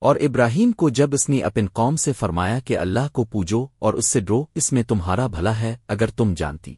اور ابراہیم کو جب اس نے اپن قوم سے فرمایا کہ اللہ کو پوجو اور اس سے ڈرو، اس میں تمہارا بھلا ہے، اگر تم جانتی۔